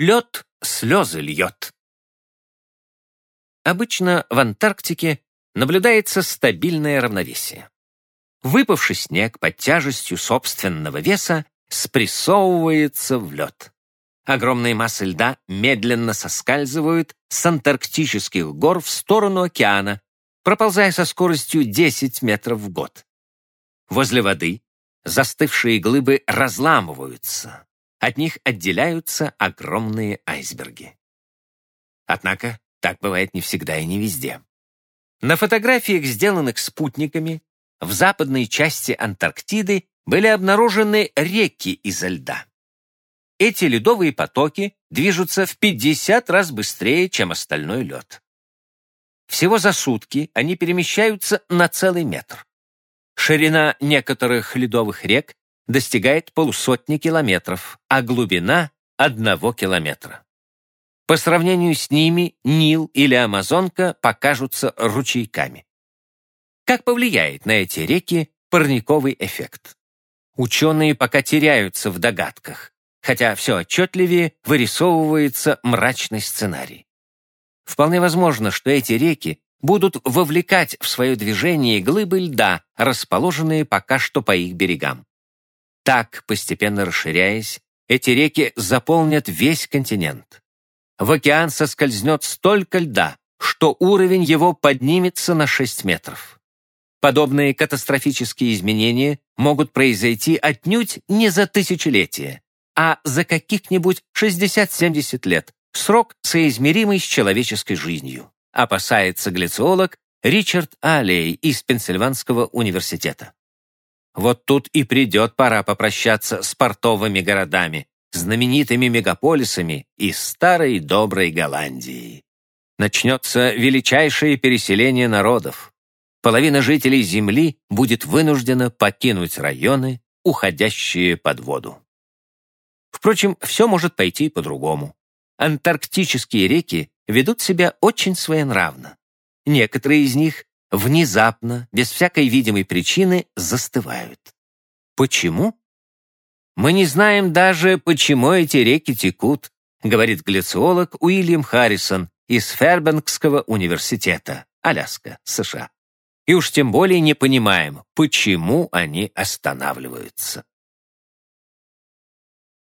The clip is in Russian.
Лед слезы льет. Обычно в Антарктике наблюдается стабильное равновесие. Выпавший снег под тяжестью собственного веса спрессовывается в лед. Огромные массы льда медленно соскальзывают с антарктических гор в сторону океана, проползая со скоростью 10 метров в год. Возле воды застывшие глыбы разламываются, от них отделяются огромные айсберги. Однако так бывает не всегда и не везде. На фотографиях, сделанных спутниками, в западной части Антарктиды были обнаружены реки изо льда. Эти ледовые потоки движутся в 50 раз быстрее, чем остальной лед. Всего за сутки они перемещаются на целый метр. Ширина некоторых ледовых рек достигает полусотни километров, а глубина — одного километра. По сравнению с ними Нил или Амазонка покажутся ручейками. Как повлияет на эти реки парниковый эффект? Ученые пока теряются в догадках, хотя все отчетливее вырисовывается мрачный сценарий. Вполне возможно, что эти реки будут вовлекать в свое движение глыбы льда, расположенные пока что по их берегам. Так, постепенно расширяясь, эти реки заполнят весь континент. В океан соскользнет столько льда, что уровень его поднимется на 6 метров. Подобные катастрофические изменения могут произойти отнюдь не за тысячелетия, а за каких-нибудь 60-70 лет, срок, соизмеримый с человеческой жизнью опасается глициолог Ричард Аллей из Пенсильванского университета. Вот тут и придет пора попрощаться с портовыми городами, знаменитыми мегаполисами из старой доброй Голландии. Начнется величайшее переселение народов. Половина жителей Земли будет вынуждена покинуть районы, уходящие под воду. Впрочем, все может пойти по-другому. Антарктические реки ведут себя очень своенравно. Некоторые из них внезапно, без всякой видимой причины, застывают. Почему? Мы не знаем даже, почему эти реки текут, говорит глициолог Уильям Харрисон из Фербенкского университета, Аляска, США. И уж тем более не понимаем, почему они останавливаются.